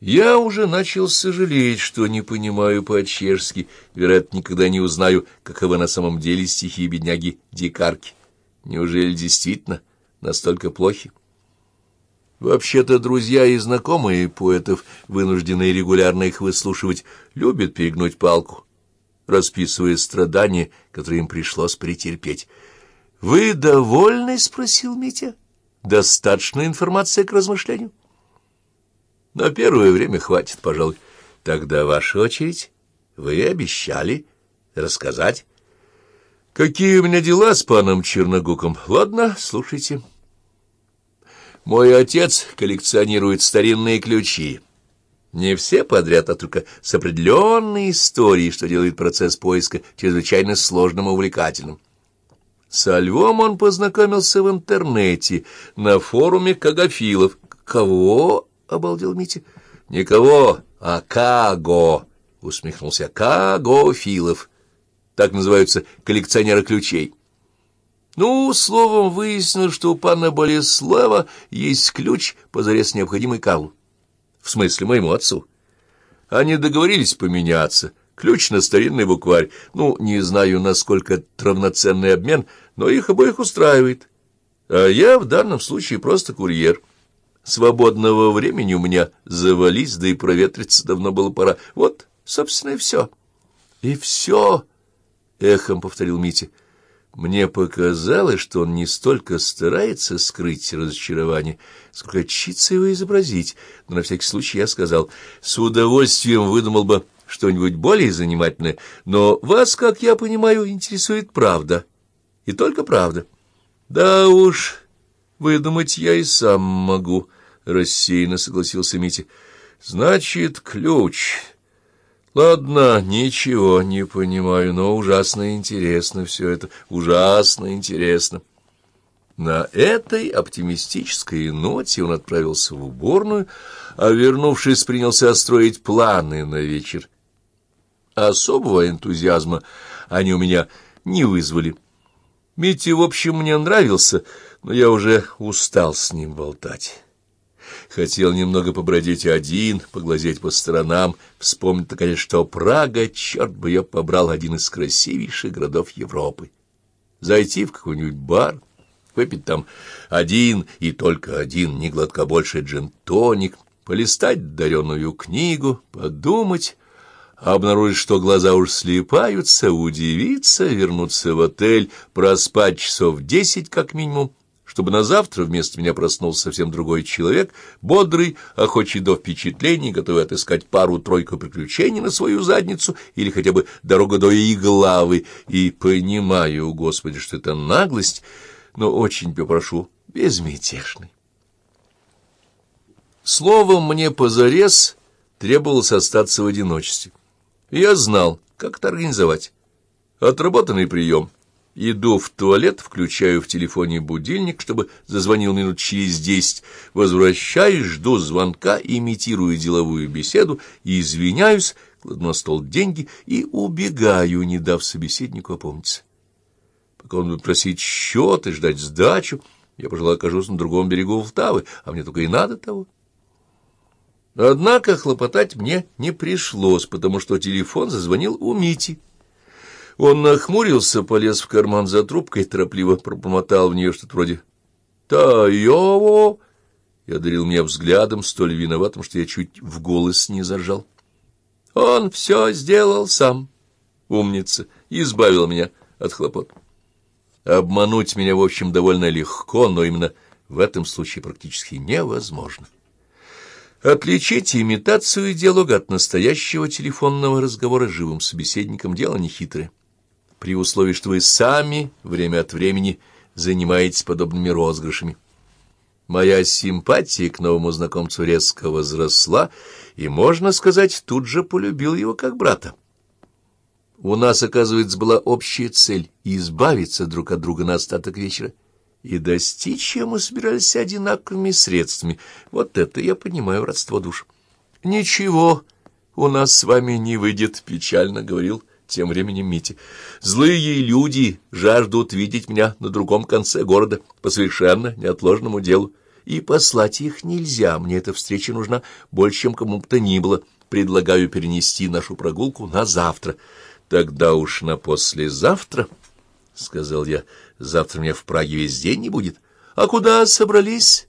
Я уже начал сожалеть, что не понимаю по-чешски, вероятно, никогда не узнаю, каковы на самом деле стихи бедняги Дикарки. Неужели действительно настолько плохи? Вообще-то друзья и знакомые поэтов, вынужденные регулярно их выслушивать, любят перегнуть палку, расписывая страдания, которые им пришлось претерпеть. — Вы довольны? — спросил Митя. — Достаточно информации к размышлению? — На первое время хватит, пожалуй. Тогда ваша очередь. Вы обещали рассказать. — Какие у меня дела с паном Черногуком? Ладно, слушайте. — мой отец коллекционирует старинные ключи. Не все подряд, а только с определенной историей, что делает процесс поиска чрезвычайно сложным и увлекательным. Со львом он познакомился в интернете, на форуме Кагафилов. «Кого?» — обалдел Митя. «Никого, а Каго!» — усмехнулся. «Кагофилов». Так называются коллекционеры ключей. Ну, словом, выяснилось, что у пана Болеслава есть ключ, позарез необходимый Карлу. В смысле, моему отцу. Они договорились поменяться. Ключ на старинный букварь. Ну, не знаю, насколько это равноценный обмен, но их обоих устраивает. А я в данном случае просто курьер. Свободного времени у меня завались, да и проветриться давно было пора. Вот, собственно, и все. — И все, — эхом повторил Митя. Мне показалось, что он не столько старается скрыть разочарование, сколько чится его изобразить, но на всякий случай я сказал, с удовольствием выдумал бы что-нибудь более занимательное, но вас, как я понимаю, интересует правда, и только правда. Да уж, выдумать я и сам могу, — рассеянно согласился Митя. Значит, ключ... Ладно, ничего не понимаю, но ужасно интересно все это, ужасно интересно. На этой оптимистической ноте он отправился в уборную, а, вернувшись, принялся строить планы на вечер. Особого энтузиазма они у меня не вызвали. Митя, в общем, мне нравился, но я уже устал с ним болтать. Хотел немного побродить один, поглазеть по сторонам, вспомнить, наконец, что Прага, черт бы ее побрал, один из красивейших городов Европы. Зайти в какой-нибудь бар, выпить там один и только один, ни глотка больше джин-тоник, полистать дареную книгу, подумать, обнаружить, что глаза уж слепаются, удивиться, вернуться в отель, проспать часов десять как минимум, чтобы на завтра вместо меня проснулся совсем другой человек, бодрый, охочий до впечатлений, готовый отыскать пару-тройку приключений на свою задницу или хотя бы дорога до Иглавы. И понимаю, Господи, что это наглость, но очень попрошу, безмятежный. Словом, мне позарез требовалось остаться в одиночестве. Я знал, как это организовать. Отработанный прием — Иду в туалет, включаю в телефоне будильник, чтобы зазвонил минут через десять, возвращаюсь, жду звонка, имитирую деловую беседу, извиняюсь, кладу на стол деньги и убегаю, не дав собеседнику опомниться. Пока он будет просить счет и ждать сдачу, я, пожалуй, окажусь на другом берегу Волтавы, а мне только и надо того. Однако хлопотать мне не пришлось, потому что телефон зазвонил у Мити. Он нахмурился, полез в карман за трубкой, торопливо пробормотал в нее что-то вроде «Та-йово!» и одарил меня взглядом, столь виноватым, что я чуть в голос не зажал. «Он все сделал сам, умница, избавил меня от хлопот. Обмануть меня, в общем, довольно легко, но именно в этом случае практически невозможно». Отличить имитацию диалога от настоящего телефонного разговора живым собеседником — дело нехитрое при условии, что вы сами время от времени занимаетесь подобными розыгрышами. Моя симпатия к новому знакомцу резко возросла, и, можно сказать, тут же полюбил его как брата. У нас, оказывается, была общая цель — избавиться друг от друга на остаток вечера. И достичь ее мы собирались одинаковыми средствами. Вот это я понимаю родство душ. — Ничего, у нас с вами не выйдет, — печально говорил тем временем Мити. «Злые люди жаждут видеть меня на другом конце города по совершенно неотложному делу. и послать их нельзя. Мне эта встреча нужна больше, чем кому бы то ни было. Предлагаю перенести нашу прогулку на завтра. Тогда уж на послезавтра, — сказал я, — завтра меня в Праге весь день не будет. А куда собрались?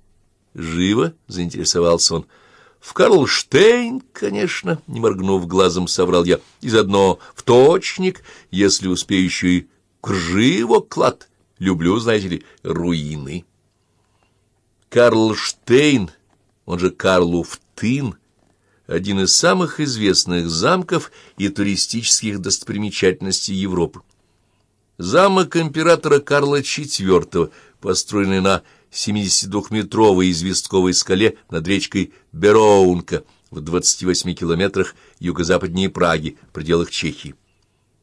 Живо, — заинтересовался он. В Карлштейн, конечно, не моргнув глазом, соврал я. И заодно в точник, если успею еще и крживо клад. Люблю, знаете ли, руины. Карлштейн, он же Карлуфтын, один из самых известных замков и туристических достопримечательностей Европы. Замок императора Карла IV, построенный на 72-метровой известковой скале над речкой Бероунка в 28 километрах юго-западнее Праги, в пределах Чехии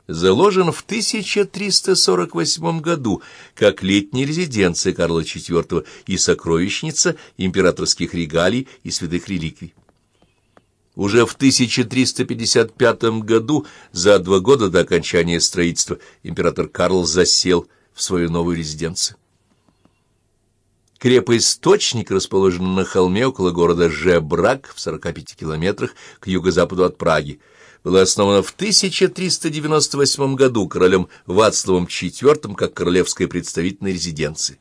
заложен в 1348 году как летняя резиденция Карла IV и сокровищница императорских регалий и святых реликвий. Уже в 1355 году, за два года до окончания строительства, император Карл засел в свою новую резиденцию. Крепость Точник расположена на холме около города Жебрак в 45 километрах к юго-западу от Праги была основана в 1398 году королем Вацлавом IV как королевская представительная резиденция.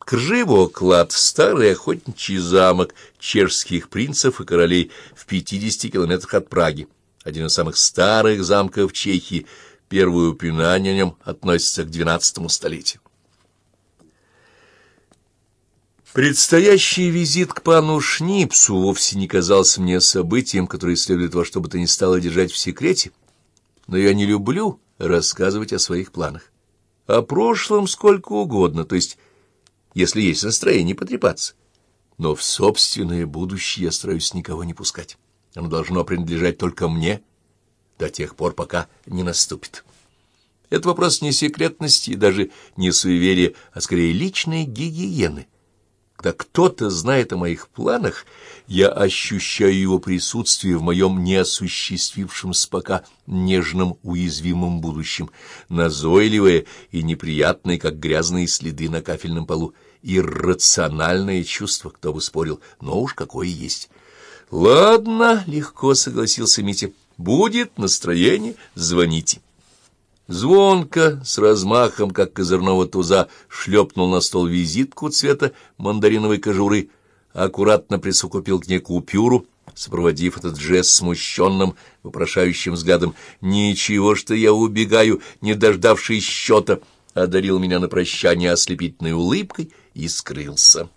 Крживо клад — старый охотничий замок чешских принцев и королей в 50 километрах от Праги, один из самых старых замков Чехии, первое упоминание о нем относится к XII столетию. Предстоящий визит к пану Шнипсу вовсе не казался мне событием, которое следует во что бы то ни стало держать в секрете, но я не люблю рассказывать о своих планах. О прошлом сколько угодно, то есть, если есть настроение потрепаться. Но в собственное будущее я стараюсь никого не пускать. Оно должно принадлежать только мне до тех пор, пока не наступит. Это вопрос не секретности и даже не суеверия, а скорее личной гигиены. Когда кто-то знает о моих планах, я ощущаю его присутствие в моем неосуществившемся пока нежном уязвимом будущем, назойливое и неприятное, как грязные следы на кафельном полу, иррациональное чувство, кто бы спорил, но уж какое есть. — Ладно, — легко согласился Митя, — будет настроение, звоните. Звонко, с размахом, как козырного туза, шлепнул на стол визитку цвета мандариновой кожуры, аккуратно присукупил к ней купюру, сопроводив этот жест смущенным, вопрошающим взглядом. «Ничего, что я убегаю, не дождавшись счета!» одарил меня на прощание ослепительной улыбкой и скрылся.